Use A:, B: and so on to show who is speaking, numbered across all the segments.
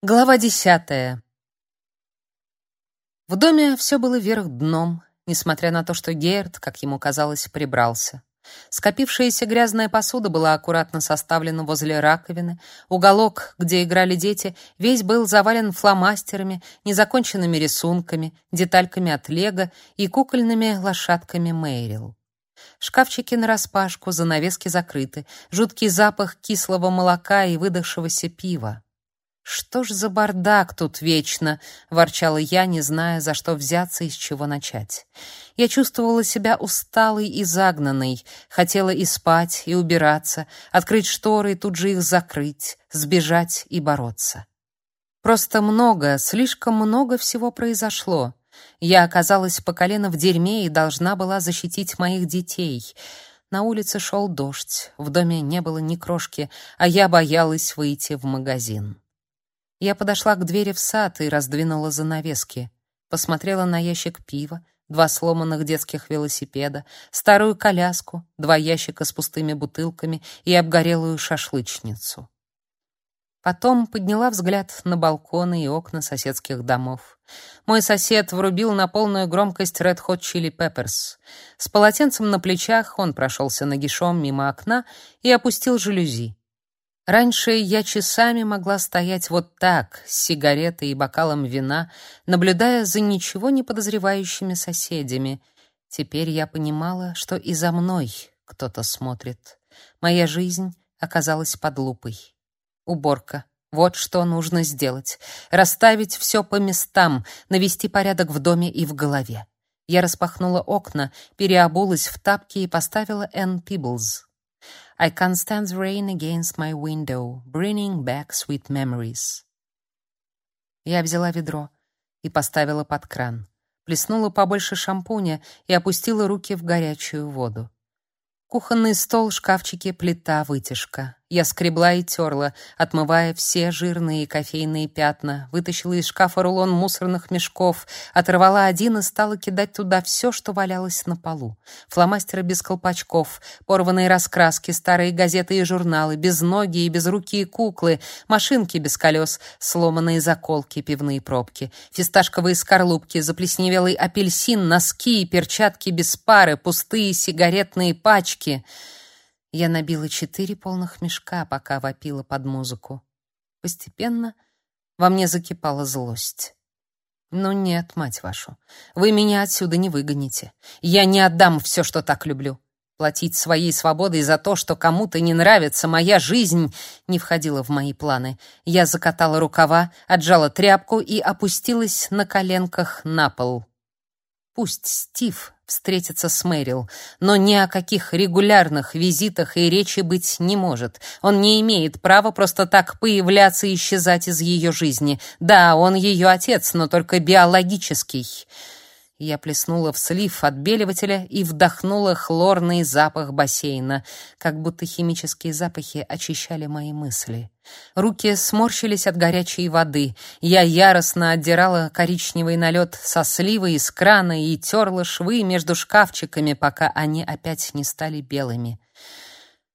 A: Глава десятая. В доме все было вверх дном, несмотря на то, что Герд, как ему казалось, прибрался. Скопившаяся грязная посуда была аккуратно составлена возле раковины. Уголок, где играли дети, весь был завален фломастерами, незаконченными рисунками, детальками от лего и кукольными лошадками Мэрил. Шкафчики нараспашку, занавески закрыты, жуткий запах кислого молока и выдохшегося пива. «Что ж за бардак тут вечно?» — ворчала я, не зная, за что взяться и с чего начать. Я чувствовала себя усталой и загнанной, хотела и спать, и убираться, открыть шторы и тут же их закрыть, сбежать и бороться. Просто много, слишком много всего произошло. Я оказалась по колено в дерьме и должна была защитить моих детей. На улице шел дождь, в доме не было ни крошки, а я боялась выйти в магазин. Я подошла к двери в сад и раздвинула занавески. Посмотрела на ящик пива, два сломанных детских велосипеда, старую коляску, два ящика с пустыми бутылками и обгорелую шашлычницу. Потом подняла взгляд на балконы и окна соседских домов. Мой сосед врубил на полную громкость Red Hot Chili Peppers. С полотенцем на плечах он прошелся нагишом мимо окна и опустил жалюзи. Раньше я часами могла стоять вот так, с сигаретой и бокалом вина, наблюдая за ничего не подозревающими соседями. Теперь я понимала, что и за мной кто-то смотрит. Моя жизнь оказалась под лупой. Уборка. Вот что нужно сделать. Расставить все по местам, навести порядок в доме и в голове. Я распахнула окна, переобулась в тапки и поставила Энн Пиблз. I can't stand rain against my window, bringing back sweet memories. Я взяла ведро и поставила под кран. Плеснула побольше шампуня и опустила руки в горячую воду. Кухонный стол, шкафчики, плита, вытяжка. Я скребла и терла, отмывая все жирные кофейные пятна, вытащила из шкафа рулон мусорных мешков, оторвала один и стала кидать туда все, что валялось на полу. Фломастеры без колпачков, порванные раскраски, старые газеты и журналы, без ноги и без руки и куклы, машинки без колес, сломанные заколки, пивные пробки, фисташковые скорлупки, заплесневелый апельсин, носки и перчатки без пары, пустые сигаретные пачки — я набила четыре полных мешка, пока вопила под музыку. Постепенно во мне закипала злость. «Ну нет, мать вашу, вы меня отсюда не выгоните. Я не отдам все, что так люблю. Платить своей свободой за то, что кому-то не нравится моя жизнь, не входило в мои планы. Я закатала рукава, отжала тряпку и опустилась на коленках на пол. Пусть Стив встретиться с Мэрил, но ни о каких регулярных визитах и речи быть не может. Он не имеет права просто так появляться и исчезать из ее жизни. Да, он ее отец, но только биологический. Я плеснула в слив отбеливателя и вдохнула хлорный запах бассейна, как будто химические запахи очищали мои мысли. Руки сморщились от горячей воды. Я яростно отдирала коричневый налет со сливы из крана и терла швы между шкафчиками, пока они опять не стали белыми.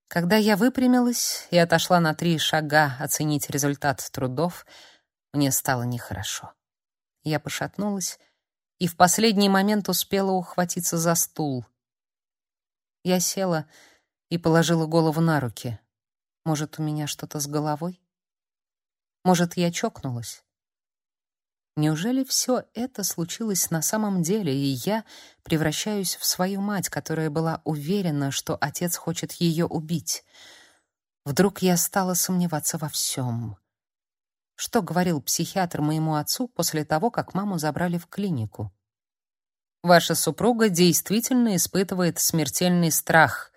A: Когда я выпрямилась и отошла на три шага оценить результат трудов, мне стало нехорошо. Я пошатнулась и в последний момент успела ухватиться за стул. Я села и положила голову на руки. Может, у меня что-то с головой? Может, я чокнулась? Неужели все это случилось на самом деле, и я превращаюсь в свою мать, которая была уверена, что отец хочет ее убить? Вдруг я стала сомневаться во всем. Что говорил психиатр моему отцу после того, как маму забрали в клинику? Ваша супруга действительно испытывает смертельный страх.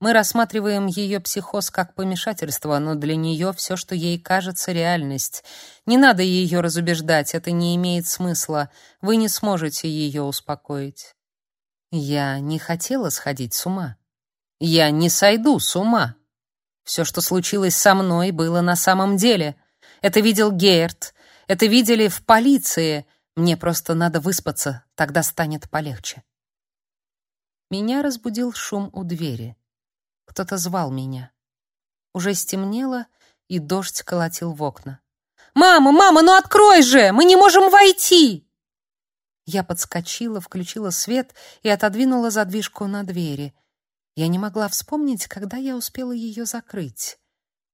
A: Мы рассматриваем ее психоз как помешательство, но для нее все, что ей кажется, реальность. Не надо ее разубеждать, это не имеет смысла. Вы не сможете ее успокоить. Я не хотела сходить с ума. Я не сойду с ума. Все, что случилось со мной, было на самом деле — это видел Гейерт. Это видели в полиции. Мне просто надо выспаться, тогда станет полегче. Меня разбудил шум у двери. Кто-то звал меня. Уже стемнело, и дождь колотил в окна. «Мама, мама, ну открой же! Мы не можем войти!» Я подскочила, включила свет и отодвинула задвижку на двери. Я не могла вспомнить, когда я успела ее закрыть.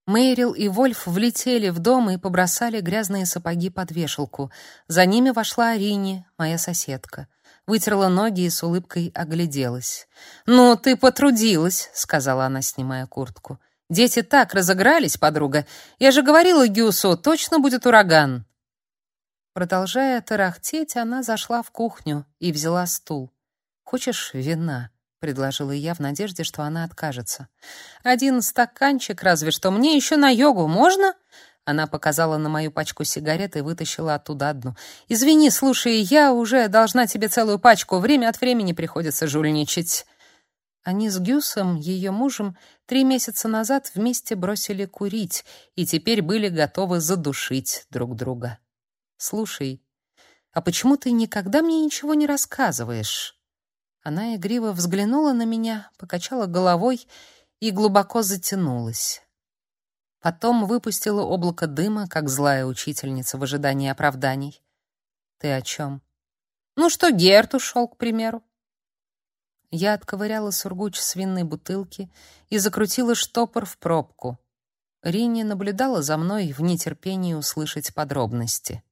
A: Мейрил и Вольф влетели в дом и побросали грязные сапоги под вешалку. За ними вошла Арини, моя соседка. Вытерла ноги и с улыбкой огляделась. «Ну, ты потрудилась», — сказала она, снимая куртку. «Дети так разыгрались, подруга. Я же говорила Гюсу, точно будет ураган». Продолжая тарахтеть, она зашла в кухню и взяла стул. «Хочешь вина?» — предложила я в надежде, что она откажется. «Один стаканчик разве что. Мне еще на йогу можно?» Она показала на мою пачку сигарет и вытащила оттуда одну. «Извини, слушай, я уже должна тебе целую пачку. Время от времени приходится жульничать». Они с Гюсом, ее мужем, три месяца назад вместе бросили курить и теперь были готовы задушить друг друга. «Слушай, а почему ты никогда мне ничего не рассказываешь?» Она игриво взглянула на меня, покачала головой и глубоко затянулась. Потом выпустила облако дыма, как злая учительница в ожидании оправданий. «Ты о чем?» «Ну что, Герт ушел, к примеру?» Я отковыряла сургуч с винной бутылки и закрутила штопор в пробку. Ринни наблюдала за мной в нетерпении услышать подробности.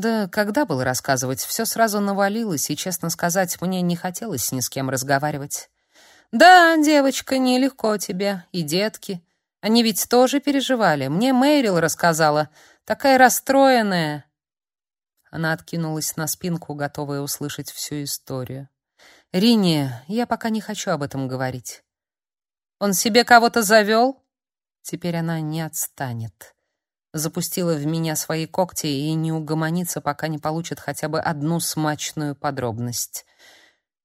A: Да когда было рассказывать, все сразу навалилось, и, честно сказать, мне не хотелось ни с кем разговаривать. Да, девочка, нелегко тебе, и детки. Они ведь тоже переживали. Мне Мэрил рассказала, такая расстроенная. Она откинулась на спинку, готовая услышать всю историю. Рини, я пока не хочу об этом говорить. Он себе кого-то завел? Теперь она не отстанет запустила в меня свои когти и не угомонится, пока не получит хотя бы одну смачную подробность.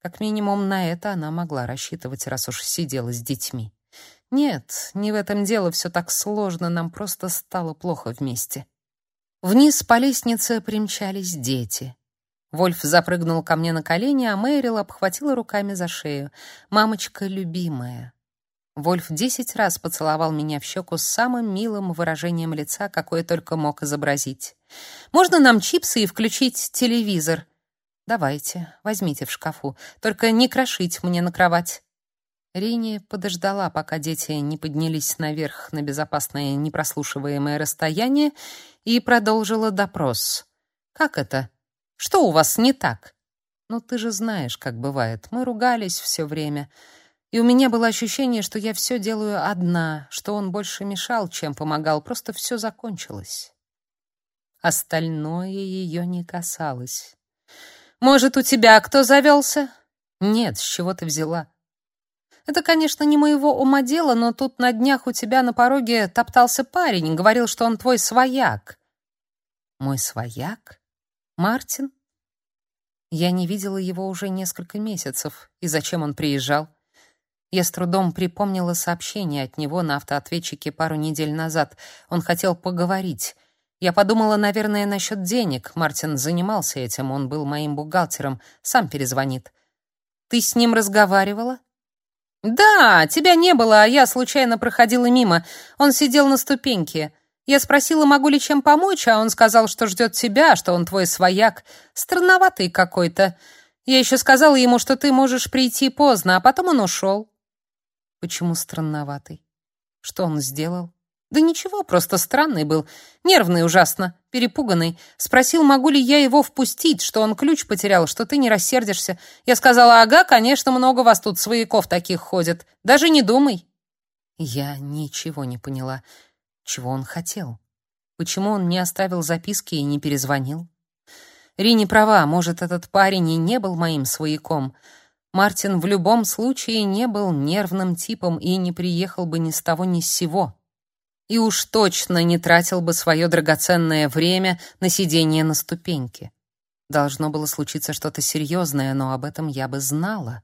A: Как минимум на это она могла рассчитывать, раз уж сидела с детьми. Нет, не в этом дело, все так сложно, нам просто стало плохо вместе. Вниз по лестнице примчались дети. Вольф запрыгнул ко мне на колени, а Мэрил обхватила руками за шею. «Мамочка любимая». Вольф десять раз поцеловал меня в щеку с самым милым выражением лица, какое только мог изобразить. «Можно нам чипсы и включить телевизор?» «Давайте, возьмите в шкафу. Только не крошить мне на кровать». Рини подождала, пока дети не поднялись наверх на безопасное непрослушиваемое расстояние, и продолжила допрос. «Как это? Что у вас не так?» «Ну, ты же знаешь, как бывает. Мы ругались все время». И у меня было ощущение, что я все делаю одна, что он больше мешал, чем помогал, просто все закончилось. Остальное ее не касалось. «Может, у тебя кто завелся?» «Нет, с чего ты взяла?» «Это, конечно, не моего ума дело, но тут на днях у тебя на пороге топтался парень, говорил, что он твой свояк». «Мой свояк? Мартин?» Я не видела его уже несколько месяцев. И зачем он приезжал? Я с трудом припомнила сообщение от него на автоответчике пару недель назад. Он хотел поговорить. Я подумала, наверное, насчет денег. Мартин занимался этим, он был моим бухгалтером, сам перезвонит. Ты с ним разговаривала? Да, тебя не было, а я случайно проходила мимо. Он сидел на ступеньке. Я спросила, могу ли чем помочь, а он сказал, что ждет тебя, что он твой свояк. Странноватый какой-то. Я еще сказала ему, что ты можешь прийти поздно, а потом он ушел. Почему странноватый? Что он сделал? Да ничего, просто странный был, нервный ужасно, перепуганный. Спросил, могу ли я его впустить, что он ключ потерял, что ты не рассердишься. Я сказала: "Ага, конечно, много вас тут свояков таких ходит. Даже не думай". Я ничего не поняла. Чего он хотел? Почему он не оставил записки и не перезвонил? Рини права, может, этот парень и не был моим свояком. Мартин в любом случае не был нервным типом и не приехал бы ни с того ни с сего. И уж точно не тратил бы свое драгоценное время на сидение на ступеньке. Должно было случиться что-то серьезное, но об этом я бы знала.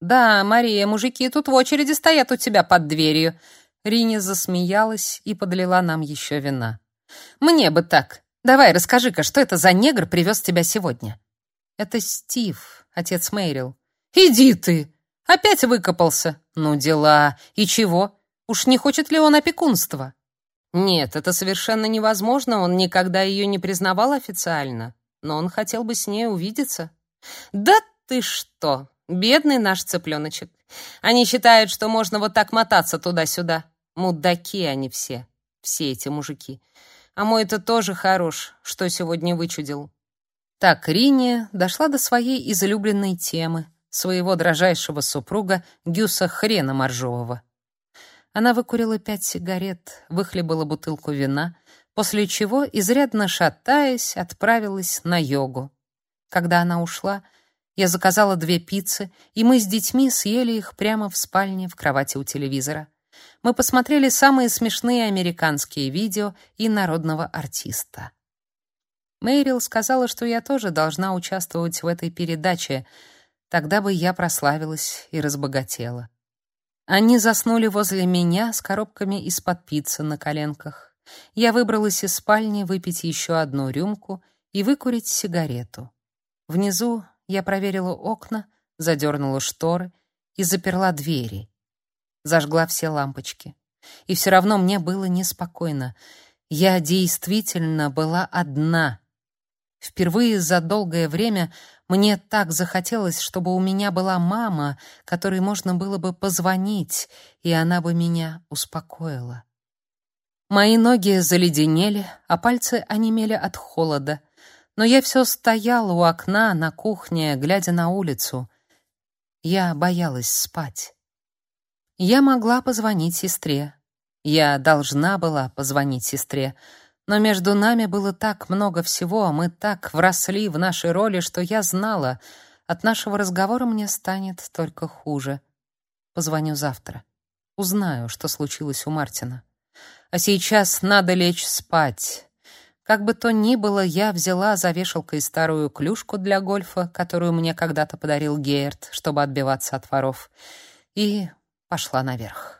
A: «Да, Мария, мужики тут в очереди стоят у тебя под дверью». Рини засмеялась и подлила нам еще вина. «Мне бы так. Давай, расскажи-ка, что это за негр привез тебя сегодня?» «Это Стив, отец Мэрил. «Иди ты! Опять выкопался! Ну, дела! И чего? Уж не хочет ли он опекунства?» Нет, это совершенно невозможно, он никогда ее не признавал официально, но он хотел бы с ней увидеться. Да ты что? Бедный наш цыпленочек. Они считают, что можно вот так мотаться туда-сюда. Мудаки они все, все эти мужики. А мой-то тоже хорош, что сегодня вычудил. Так Рине дошла до своей излюбленной темы, своего дрожайшего супруга Гюса Хрена Моржового. Она выкурила пять сигарет, выхлебала бутылку вина, после чего, изрядно шатаясь, отправилась на йогу. Когда она ушла, я заказала две пиццы, и мы с детьми съели их прямо в спальне в кровати у телевизора. Мы посмотрели самые смешные американские видео и народного артиста. Мэрил сказала, что я тоже должна участвовать в этой передаче, тогда бы я прославилась и разбогатела. Они заснули возле меня с коробками из-под пиццы на коленках. Я выбралась из спальни выпить еще одну рюмку и выкурить сигарету. Внизу я проверила окна, задернула шторы и заперла двери. Зажгла все лампочки. И все равно мне было неспокойно. Я действительно была одна. Впервые за долгое время мне так захотелось, чтобы у меня была мама, которой можно было бы позвонить, и она бы меня успокоила. Мои ноги заледенели, а пальцы онемели от холода но я все стояла у окна на кухне, глядя на улицу. Я боялась спать. Я могла позвонить сестре. Я должна была позвонить сестре. Но между нами было так много всего, мы так вросли в наши роли, что я знала, от нашего разговора мне станет только хуже. Позвоню завтра. Узнаю, что случилось у Мартина. А сейчас надо лечь спать. Как бы то ни было, я взяла за вешалкой старую клюшку для гольфа, которую мне когда-то подарил Гейерт, чтобы отбиваться от воров, и пошла наверх.